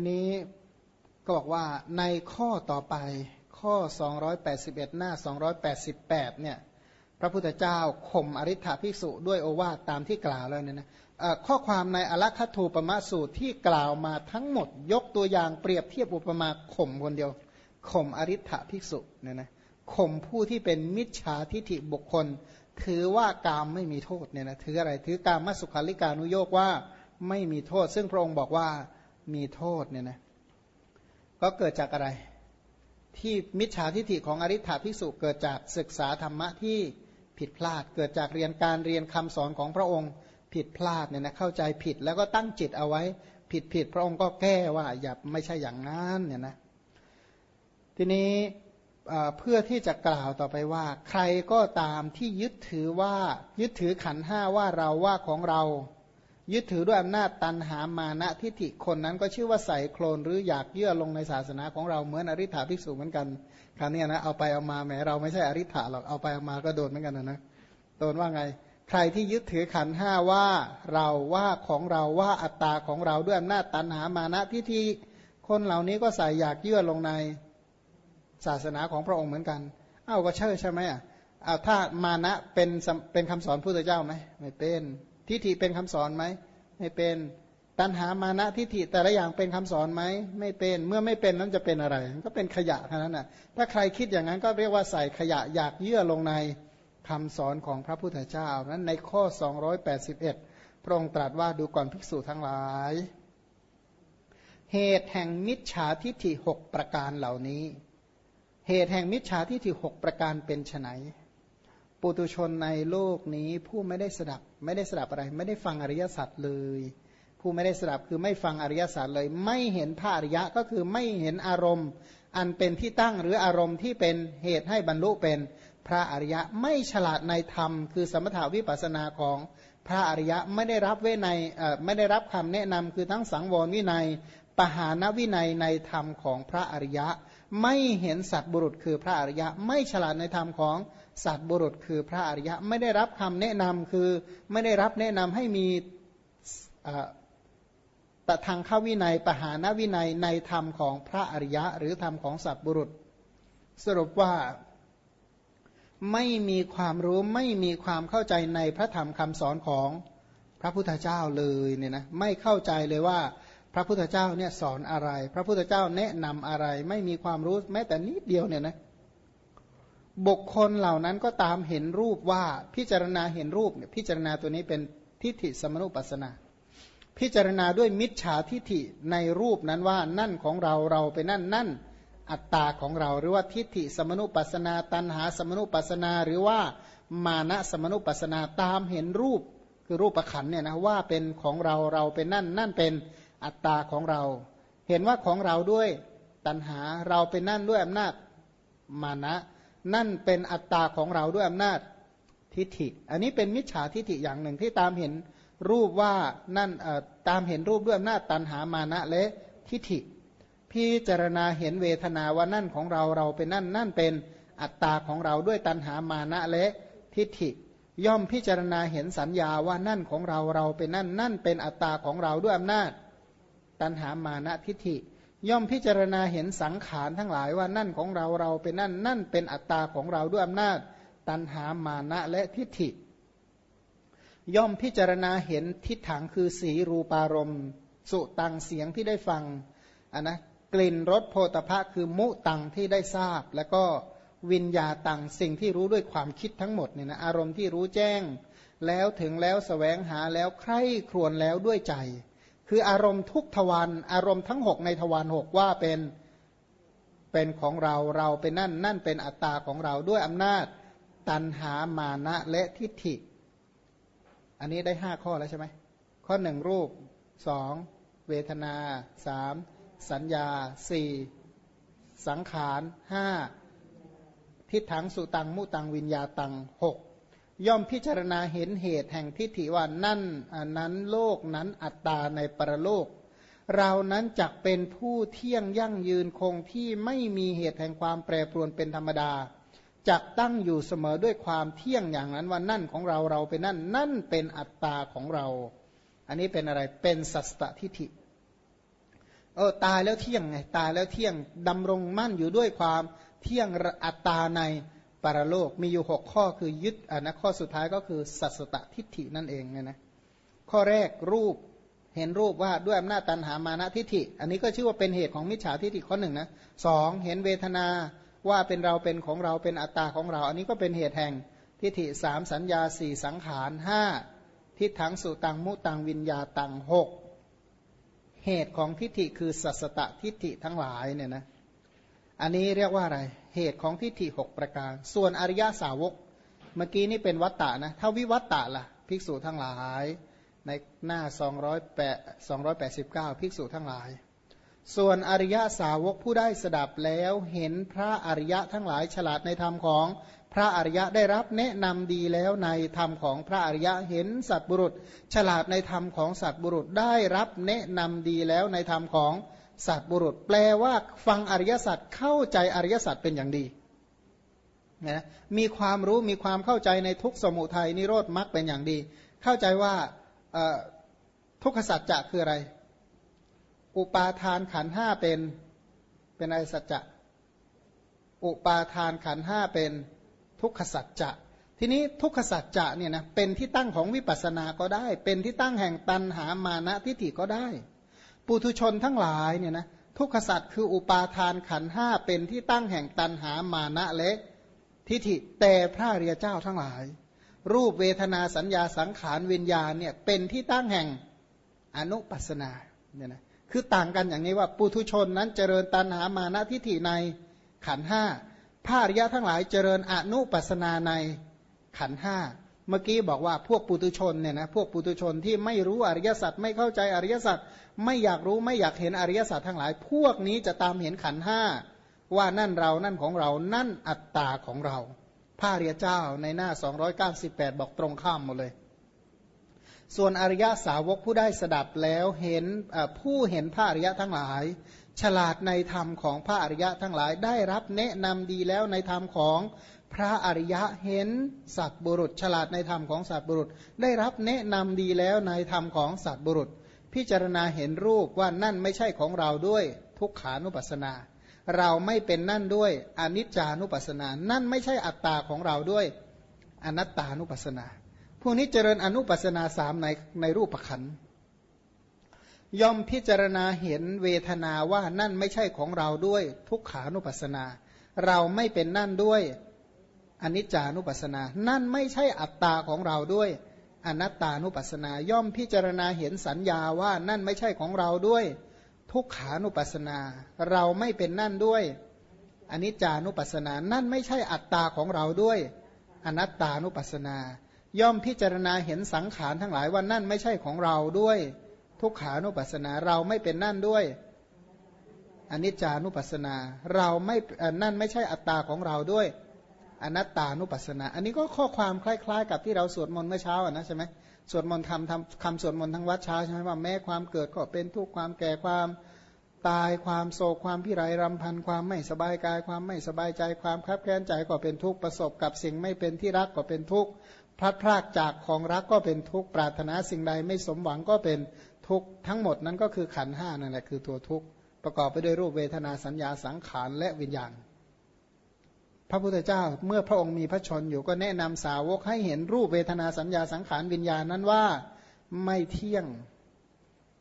ทีนี้ก็บอกว่าในข้อต่อไปข้อ 281 หน้า 288 เนี่ยพระพุทธเจ้าข่มอริ t h ภิกษุด้วยโอวาทตามที่กล่าวแล้วเนี่ยนะข้อความในอลัคทูปมาสูตรที่กล่าวมาทั้งหมดยกตัวอย่างเปรียบเทียบอุปมาข่มคนเดียวข่มอริ t h ภิกษุเนี่ยนะข่มผู้ที่เป็นมิจฉาทิฐิบุคคล ถือว่ากามไม่มีโทษเนี่ยนะถืออะไรถือกามมสุขาริการนุโยกว่าไม่มีโทษ ซึ่งพระองค์บอกว่า มีโทษเนี่ยนะก็เกิดจากอะไร ที่มิจฉาทิฏฐิของอริ t h ภิกษุเกิดจากศึกษาธรรมะที่ผิดพลาด เกิดจากเรียนการเรียนคำสอนของพระองค์ผิดพลาดเนี่ยนะเข้าใจผิดแล้วก็ตั้งจิตเอาไว้ผิดผิดพระองค์ก็แก้ว่าอย่าไม่ใช่อย่างนั้นเนี่ยนะทีนี้เพื่อที่จะกล่าวต่อไปว่า ใครก็ตามที่ยึดถือว่ายึดถือขันห้าว่าเราว่าของเรา ยึดถือด้วยอำนาจตันหามานะทิฏฐิคนนั้นก็ชื่อว่าใส่โคลนหรืออยากเยื่อลงในศาสนาของเราเหมือนอริ t าภิกษุเหมือนกันคราวนี้นะเอาไปเอามาแหมเราไม่ใช่อริ t าหรอกเอาไปเอามาก็โดนเหมือนกันนะนะโดนว่าไง ใครที่ยึดถือขันห้าว่าเราว่าของเราว่าอัตตาของเราด้วยอำนาจตันหามานะทิฏฐิคนเหล่านี้ก็ใส่อยากเยื่อลงในศาสนาของพระองค์เหมือนกัน เอ้าก็เชื่อใช่ไหมอะเอาถ้ามานะเป็นเป็นคำสอนพุทธเจ้าไหมไม่เป็น ทิฏฐิเป็นคำสอนไหมไม่เป็นตัณหามานะทิฏฐิแต่ละอย่างเป็นคำสอนไหมไม่เป็นเมื่อไม่เป็นนั้นจะเป็นอะไร ก็เป็นขยะเท่านั้นน่ะถ้าใครคิดอย่างนั้นก็เรียกว่าใส่ขยะอยากเยื่อลงในคำสอนของพระพุทธเจ้านั้นในข้อ 281 พระองค์ตรัสว่าดูก่อนภิกษุทั้งหลาย เหตุแห่งมิจฉาทิฏฐิหกประการเหล่านี้ เหตุแห่งมิจฉาทิฏฐิหกประการเป็นไน ปุตุชนในโลกนี้ผู้ไม่ได้สดับไม่ได้สดับอะไร ไม่ได้ฟังอริยสัจเลย ผู้ไม่ได้สดับคือไม่ฟังอริยสัจเลย ไม่เห็นพระอริยะก็คือไม่เห็นอารมณ์ อันเป็นที่ตั้งหรืออารมณ์ที่เป็นเหตุให้บรรลุเป็นพระอริยะไม่ฉลาดในธรรม คือสมถาวิปัสนาของพระอริยะไม่ได้รับเวในไม่ได้รับคำแนะนำคือทั้งสังวรวินัยปหานวินัยในธรรมของพระอริยะ ไม่เห็นสัตบุรุษคือพระอริยะ ไม่ฉลาดในธรรมของสัตบุรุษคือพระอริยะ ไม่ได้รับคำแนะนำคือไม่ได้รับแนะนำให้มีตทางข้าวินัยปหานวินัยในธรรมของพระอริยะ หรือธรรมของสัตบุรุษ สรุปว่าไม่มีความรู้ไม่มีความเข้าใจในพระธรรมคำสอนของพระพุทธเจ้าเลยเนี่ยนะไม่เข้าใจเลยว่า พระพุทธเจ้าเนี่ยสอนอะไร พระพุทธเจ้าแนะนำอะไร ไม่มีความรู้แม้แต่นิดเดียวเนี่ยนะบุคคลเหล่านั้นก็ตามเห็นรูปว่าพิจารณาเห็นรูปเนี่ยพิจารณาตัวนี้เป็นทิฏฐิสมนุปัสนา พิจารณาด้วยมิจฉาทิฏฐิในรูปนั้นว่านั่นของเราเราเป็นนั่นนั่นอัตตาของเราหรือว่าทิฏฐิสมนุปัสนา ตันหาสมนุปัสนาหรือว่ามานะสมนุปัสนาตามเห็นรูปคือรูปประขันเนี่ยนะว่าเป็นของเราเราเป็นนั่นนั่นเป็น อัตตาของเรา เห็นว่าของเราด้วยตัณหาเราเป็นนั่นด้วยอำนาจมานะ นั่นเป็นอัตตาของเราด้วยอำนาจทิฏฐิ อันนี้เป็นมิจฉาทิฏฐิอย่างหนึ่งที่ตามเห็นรูปว่านั่นตามเห็นรูปด้วยอำนาจตัณหามานะและทิฏฐิ พิจารณาเห็นเวทนาว่านั่นของเราเราเป็นนั่นนั่นเป็นอัตตาของเราด้วยตัณหามานะและทิฏฐิ ย่อมพิจารณาเห็นสัญญาว่านั่นของเราเราเป็นนั่นนั่นเป็นอัตตาของเราด้วยอำนาจ ตัณหามานะทิฏฐิ ย่อมพิจารณาเห็นสังขารทั้งหลายว่านั่นของเราเราเป็นนั่นนั่นเป็นอัตตาของเราด้วยอำนาจ ตัณหามานะและทิฏฐิ ย่อมพิจารณาเห็นทิฏฐังคือสีรูปารมณ์ สุตังเสียงที่ได้ฟังอันนะกลิ่นรสโพธพะคือมุตังที่ได้ทราบ แล้วก็วิญญาตังสิ่งที่รู้ด้วยความคิดทั้งหมดเนี่ยนะอารมณ์ที่รู้แจ้ง แล้วถึงแล้วสแสวงหาแล้วใคร่ครวญแล้วด้วยใจ คืออารมณ์ทุกทวารอารมณ์ทั้งหกในทวารหกว่าเป็นเป็นของเราเราเป็นนั่นนั่นเป็นอัตตาของเราด้วยอำนาจตันหามานะและทิฏฐิ อันนี้ได้ห้าข้อแล้วใช่ไหมข้อหนึ่งรูปสองเวทนาสามสัญญาสี่สังขารห้าทิฏฐังสุตังมุตังวิญญาตังหก ย่อมพิจารณาเห็นเหตุแห่งทิฏฐิว่านั่นนั้นโลกนั้นอัตตาในปรโลก เรานั้นจักเป็นผู้เที่ยงยั่งยืนคงที่ไม่มีเหตุแห่งความแปรปรวนเป็นธรรมดาจักตั้งอยู่เสมอด้วยความเที่ยงอย่างนั้นว่านั่นของเราเราเป็นนั่น นั่นเป็นอัตตาของเรา อันนี้เป็นอะไรเป็นสัสตทิฏฐิเออตายแล้วเที่ยงไงตายแล้วเที่ยงดำรงมั่นอยู่ด้วยความเที่ยงอัตตาใน ปรโลกมีอยู่หกข้อคือยึดอันนะข้อสุดท้ายก็คือสัสตตทิฏฐินั่นเองเนี่ยนะข้อแรกรูปเห็นรูปว่าด้วยอำนาจตันหามานะทิฏฐิ อันนี้ก็ชื่อว่าเป็นเหตุของมิจฉาทิฏฐิข้อหนึ่งนะสองเห็นเวทนาว่าเป็นเราเป็นของเราเป็นอัตตาของเรา อันนี้ก็เป็นเหตุแห่งทิฏฐิสามสัญญาสี่สังขารห้าทิฏฐังสุตังมุตังวิญญาตังหกเหตุของทิฏฐิคือสัสตทิฏฐิทั้งหลายเนี่ยนะ อันนี้เรียกว่าอะไร เหตุของทิฏฐิหกประการ ส่วนอริยสาวก เมื่อกี้นี่เป็นวัตตะนะ ถ้าวิวัตตะล่ะ ภิกษุทั้งหลาย ในหน้า289 ภิกษุทั้งหลาย ส่วนอริยสาวกผู้ได้สดับแล้วเห็นพระอริยะทั้งหลายฉลาดในธรรมของพระอริยะได้รับแนะนำดีแล้วในธรรมของพระอริยะเห็นสัตบุรุษ ฉลาดในธรรมของสัตบุรุษได้รับแนะนำดีแล้วในธรรมของ สัตบุรุษ แปลว่าฟังอริยสัจเข้าใจอริยสัจเป็นอย่างดีนะมีความรู้มีความเข้าใจในทุกสมุทัยนิโรธมรรคเป็นอย่างดี เข้าใจว่าทุกขสัจจะคืออะไร อุปาทานขันห้าเป็นเป็นอะไรสัจจะอุปาทานขันห้าเป็นทุกขสัจจะทีนี้ทุกขสัจจะเนี่ยนะเป็นที่ตั้งของวิปัสสนาก็ได้ เป็นที่ตั้งแห่งตันหามานะทิฏฐิก็ได้ ปุถุชนทั้งหลายเนี่ยนะทุกขสัจคืออุปาทานขันห้าเป็นที่ตั้งแห่งตันหามานะและทิฏฐิแต่พระเรียเจ้าทั้งหลาย รูปเวทนาสัญญาสังขารวิญญาณเนี่ยเป็นที่ตั้งแห่งอนุปัสนาเนี่ยนะคือต่างกันอย่างนี้ว่าปุถุชนนั้นเจริญตันหามานะทิฏฐิในขันห้าพระอริยะทั้งหลายเจริญอนุปัสนาในขันห้า เมื่อกี้บอกว่าพวกปุตุชนเนี่ยนะพวกปุตุชนที่ไม่รู้อริยสัจไม่เข้าใจอริยสัจไม่อยากรู้ไม่อยากเห็นอริยสัจทั้งหลาย พวกนี้จะตามเห็นขันห้าว่านั่นเรานั่นของเรานั่นอัตตาของเราพระเรียเจ้าในหน้า 298 บอกตรงข้ามหมดเลย ส่วนอริยสาวกผู้ได้สดับแล้วเห็นผู้เห็นพระอริยะทั้งหลาย ฉลาดในธรรมของพระอริยะทั้งหลายได้รับแนะนำดีแล้วในธรรมของ พระอริยะเห็นสัตบุรุษ ฉลาดในธรรมของสัตบุรุษ ได้รับแนะนำดีแล้วในธรรมของสัตบุรุษ พิจารณาเห็นรูปว่านั่นไม่ใช่ของเราด้วยทุกขานุปัสสนา เราไม่เป็นนั่นด้วยอนิจจานุปัสสนา นั่นไม่ใช่อัตตาของเราด้วยอนัตตานุปัสสนา พวกนี้เจริญอนุปัสสนาสามในในรูปประคันย่อมพิจารณาเห็นเวทนาว่านั่นไม่ใช่ของเราด้วยทุกขานุปัสนา เราไม่เป็นนั่นด้วย อนิจจานุปัสนา นั่นไม่ใช่อัตตาของเราด้วยอนัตตานุปัสนา ย่อมพิจารณาเห็นสัญญาว่านั่นไม่ใช่ของเราด้วย ทุกขานุปัสนา เราไม่เป็นนั่นด้วยอนิจจานุปัสนา นั่นไม่ใช่อัตตาของเราด้วย อนัตตานุปัสนา ย่อมพิจารณาเห็นสังขารทั้งหลายว่านั่นไม่ใช่ของเราด้วย ทุกขานุปัสสนา เราไม่เป็นนั่นด้วยอนิจจานุปัสสนา เราไม่นั่นไม่ใช่อัตตาของเราด้วย อนัตตานุปัสสนา อันนี้ก็ข้อความคล้าย ๆ กับที่เราสวดมนต์เมื่อเช้านะใช่ไหมสวดมนต์ทำทำคำสวดมนต์ทั้งวัดเช้าใช่ไหมว่าแม้ความเกิดก็เป็นทุกข์ความแก่ความตายความโศกความพิไรรำพันความไม่สบายกาย ความไม่สบายใจความคับแค้นใจก็เป็นทุกข์ประสบกับสิ่งไม่เป็นที่รักก็เป็นทุกข์พลัดพรากจากของรักก็เป็นทุกข์ปรารถนาสิ่งใดไม่สมหวังก็เป็นทุกทั้งหมดนั้นก็คือขันห้านั่นแหละคือตัวทุกประกอบไปด้วยรูปเวทนาสัญญาสังขารและวิญญาณ พระพุทธเจ้าเมื่อพระองค์มีพระชนอยู่ก็แนะนำสาวกให้เห็นรูปเวทนาสัญญาสังขารวิญญาณนั้นว่าไม่เที่ยง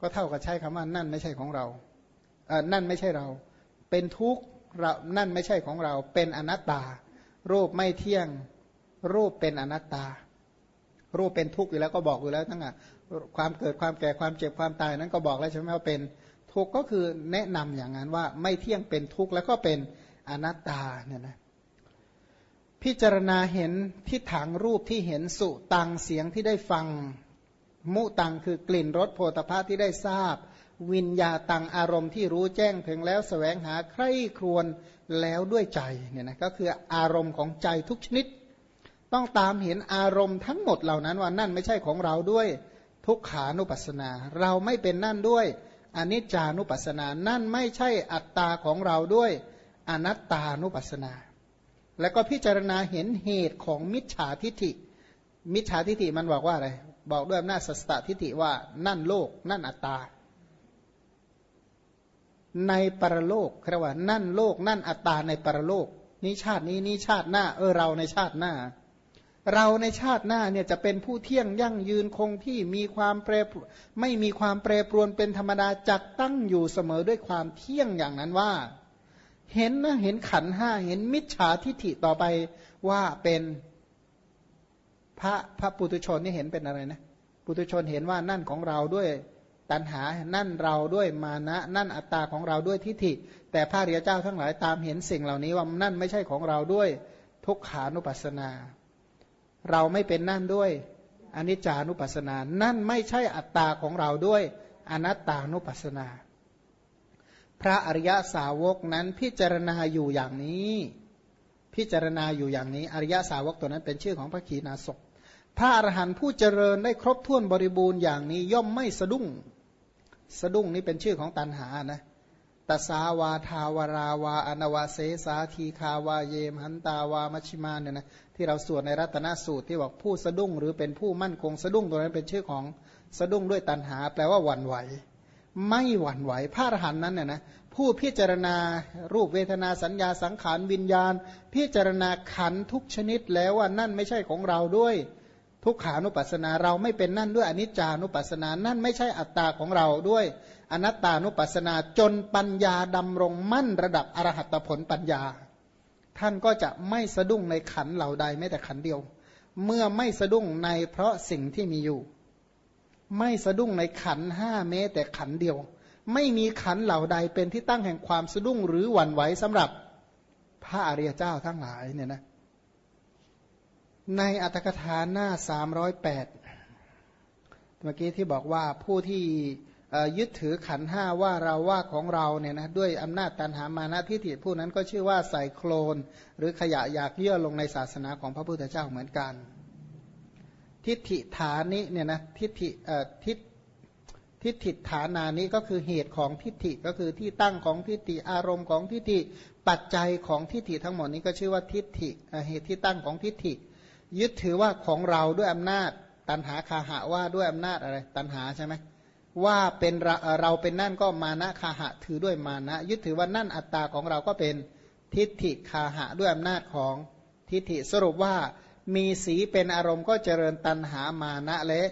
ก็เท่ากับใช้คำว่านั่นไม่ใช่ของเราเออนั่นไม่ใช่เรา เป็นทุกข์เรานั่นไม่ใช่ของเรา เป็นอนัตตา รูปไม่เที่ยง รูปเป็นอนัตตา รูปเป็นทุกข์อยู่แล้วก็บอกอยู่แล้วทั้งอะความเกิดความแก่ความเจ็บความตายนั้นก็บอกแล้วใช่ไหมว่าเป็นทุกข์ก็คือแนะนำอย่างนั้นว่าไม่เที่ยงเป็นทุกข์แล้วก็เป็นอนัตตาเนี่ยนะ พิจารณาเห็นทิฏฐางรูปที่เห็นสุตังเสียงที่ได้ฟัง มุตังคือกลิ่นรสโพธภาที่ได้ทราบ วิญญาตังอารมณ์ที่รู้แจ้งถึงแล้วสแสวงหาใคร่ครวญแล้วด้วยใจเนี่ยนะก็คืออารมณ์ของใจทุกชนิด ต้องตามเห็นอารมณ์ทั้งหมดเหล่านั้นว่านั่นไม่ใช่ของเราด้วยทุกขานุปัสสนา เราไม่เป็นนั่นด้วยอนิจจานุปัสสนา นั่นไม่ใช่อัตตาของเราด้วยอนัตตานุปัสสนา แล้วก็พิจารณาเห็นเหตุของมิจฉาทิฐิ มิจฉาทิฐิมันบอกว่าอะไร บอกด้วยอำนาจสัสตทิฐิว่านั่นโลก นั่นอัตตา ในปรโลกเรียกว่า นั่นโลก นั่นอัตตาในปรโลก นี้ชาตินี้นี้ชาติหน้า เออเราในชาติหน้า เราในชาติหน้าเนี่ยจะเป็นผู้เที่ยงยั่งยืนคงที่มีความแปรไม่มีความแปรปรวนเป็นธรรมดาจักตั้งอยู่เสมอด้วยความเที่ยงอย่างนั้นว่า เห็นนะเห็นขันห้าเห็นมิจฉาทิฐิต่อไปว่าเป็นพระพระปุตุชนนี่เห็นเป็นอะไรนะปุตุชนเห็นว่านั่นของเราด้วยตัณหา นั่นเราด้วยมานะ นั่นอัตตาของเราด้วยทิฏฐิ แต่พระเรียเจ้าทั้งหลายตามเห็นสิ่งเหล่านี้ว่านั่นไม่ใช่ของเราด้วยทุกขานุปัสนา เราไม่เป็นนั่นด้วยอนิจจานุปัสนา นั่นไม่ใช่อัตตาของเราด้วยอนัตตานุปัสนา พระอริยสาวกนั้นพิจารณาอยู่อย่างนี้ พิจารณาอยู่อย่างนี้ อริยสาวกตัวนั้นเป็นชื่อของพระขีณาสพพระอรหันต์ผู้เจริญได้ครบถ้วนบริบูรณ์อย่างนี้ ย่อมไม่สะดุ้ง สะดุ้งนี่เป็นชื่อของตันหานะตสาวาทาวราวา อนาวาเสสาทีคาวาเยมหันตาวามชิมาเนี่ยนะที่เราสวดในรัตนสูตรที่บอกผู้สะดุ้งหรือเป็นผู้มั่นคงสะดุ้งตัวนั้นเป็นชื่อของสะดุ้งด้วยตันหา แปลว่าหวั่นไหว ไม่หวั่นไหวพระอรหันต์นั้นเนี่ยนะผู้พิจารณารูปเวทนาสัญญาสังขารวิญญาณ พิจารณาขันทุกชนิดแล้วว่านั่นไม่ใช่ของเราด้วย ทุกขานุปัสสนาเราไม่เป็นนั่นด้วยอนิจจานุปัสสนานั่นไม่ใช่อัตตาของเราด้วย อนัตตานุปัสสนาจนปัญญาดำรงมั่นระดับอรหัตผลปัญญา ท่านก็จะไม่สะดุ้งในขันเหล่าใดแม้แต่ขันเดียว เมื่อไม่สะดุ้งในเพราะสิ่งที่มีอยู่ ไม่สะดุ้งในขันห้าแม้แต่ขันเดียว ไม่มีขันเหล่าใดเป็นที่ตั้งแห่งความสะดุ้งหรือหวั่นไหวสำหรับพระอริยเจ้าทั้งหลายเนี่ยนะในอัตถกถาหน้าสามร้อยแปดเมื่อกี้ที่บอกว่าผู้ที่ยึดถือขันห้าว่าเราว่าของเราเนี่ยนะด้วยอำนาจตันหามานะทิฏฐิผู้นั้นก็ชื่อว่าใส่โคลน หรือขยะอยากเยื่อลงในศาสนาของพระพุทธเจ้าเหมือนกัน ทิฏฐิฐานิเนี่ยนะทิฏฐิทิฏทิฏฐิฐานานี้ก็คือเหตุของทิฏฐิก็คือที่ตั้งของทิฏฐิอารมณ์ของทิฏฐิปัจจัยของทิฏฐิทั้งหมดนี้ก็ชื่อว่าทิฏฐิเหตุที่ตั้งของทิฏฐิ ยึดถือว่าของเราด้วยอำนาจ ตันหาคาหะว่าด้วยอำนาจอะไรตันหาใช่ไหมว่าเป็นเราเป็นนั่นก็มานะคาหะถือด้วยมานะยึดถือว่านั่นอัตตาของเราก็เป็นทิฏฐิคาหะด้วยอำนาจของทิฏฐิสรุปว่า มีสีเป็นอารมณ์ก็เจริญตันหามานะและ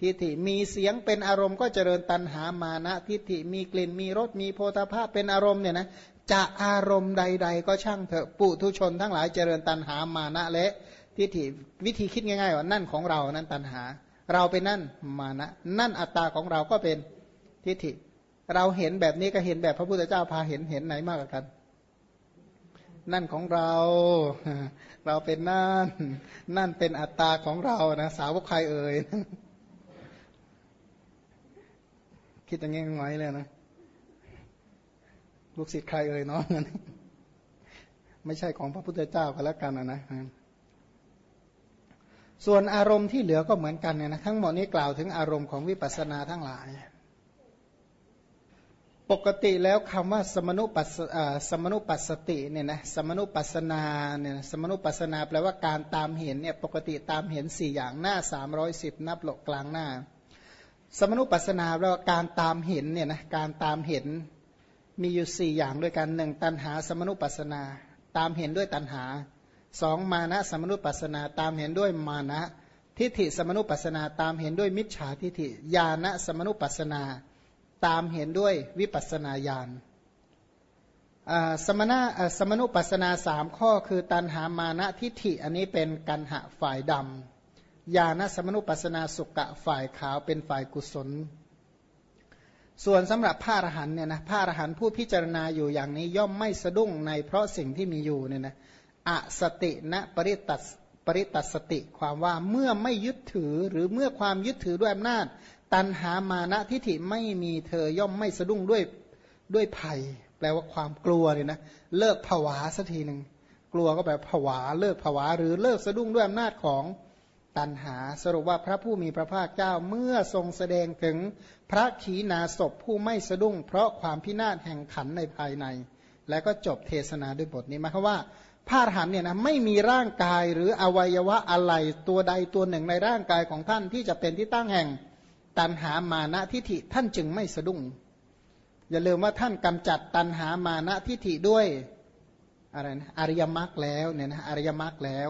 ทิฏฐิมีเสียงเป็นอารมณ์ก็เจริญตันหามานะทิฏฐิมีกลิ่นมีรสมีโพธาภาพเป็นอารมณ์เนี่ยนะจะอารมณ์ใด ๆ ก็ช่างเถอะปุถุชนทั้งหลายเจริญตันหามานะและทิฏฐิวิธีคิดง่ายๆว่านั่นของเรานั้นตันหา เราเป็นนั่นมานะ นั่นอัตตาของเราก็เป็นทิฏฐิ เราเห็นแบบนี้ก็เห็นแบบพระพุทธเจ้าพาเห็นเห็นไหนมากกว่ากัน นั่นของเรา เราเป็นนั่น นั่นเป็นอัตตาของเรานะสาวกใครเอ่ยคิดอย่างงี้ง่อยเลยนะลูกศิษย์ใครเอ่ยเนาะไม่ใช่ของพระพุทธเจ้าก็แล้วกันนะนะส่วนอารมณ์ที่เหลือก็เหมือนกันเนี่ยนะทั้งหมดนี้กล่าวถึงอารมณ์ของวิปัสสนาทั้งหลาย ปกติแล้วคำว่าสมนุปัสสมนุปัสสติเนี่ยนะสมนุปัสนาเนี่ยสมนุปัสนาแปลว่าการตามเห็นเนี่ยปกติตามเห็นสี่อย่างหน้าสามร้อยสิบนับหลกกลางหน้า สมนุปัสนาแปลว่าการตามเห็นเนี่ยนะการตามเห็นมีอยู่สี่อย่างด้วยกันหนึ่งตันหาสมนุปัสนา ตามเห็นด้วยตันหาสองมานะสมนุปัสนาตามเห็นด้วยมานะ ทิฏฐิสมนุปัสนาตามเห็นด้วยมิจฉาทิฏฐิญาณสมนุปัสนา ตามเห็นด้วยวิปัสนาญาณสมณะสมนุปัสนาสามข้อคือตันหามานะทิฏฐิอันนี้เป็นกันหะฝ่ายดำญาณสมนุปัสนาสุกะฝ่ายขาวเป็นฝ่ายกุศล ส่วนสำหรับพระอรหันเนี่ยนะพระอรหันผู้พิจารณาอยู่อย่างนี้ย่อมไม่สะดุ้งในเพราะสิ่งที่มีอยู่เนี่ยนะอสติณปริตัสปริตัสติความว่าเมื่อไม่ยึดถือหรือเมื่อความยึดถือด้วยอำนาจ ตันหามานะทิฐิไม่มีเธอย่อมไม่สะดุ้งด้วยด้วยภัย แปลว่าความกลัวเนี่ยนะ เลิกผวาสักทีหนึ่งกลัวก็แบบผวาเลิกผวาหรือเลิกสะดุ้งด้วยอำนาจของตันหาสรุปว่าพระผู้มีพระภาคเจ้าเมื่อทรงแสดงถึงพระขีณาสพผู้ไม่สะดุ้ง เพราะความพินาศแห่งขันในภายใน และก็จบเทศนาด้วยบทนี้หมายความว่าพระอรหันเนี่ยนะไม่มีร่างกายหรืออวัยวะอะไรตัวใดตัวหนึ่งในร่างกายของท่านที่จะเป็นที่ตั้งแห่ง ตันหามานะทิฐิท่านจึงไม่สะดุ้ง อย่าลืมว่าท่านกำจัดตันหามานะทิฐิด้วยอะไรนะอริยมรรคแล้วเนี่ยนะอริยมรรคแล้ว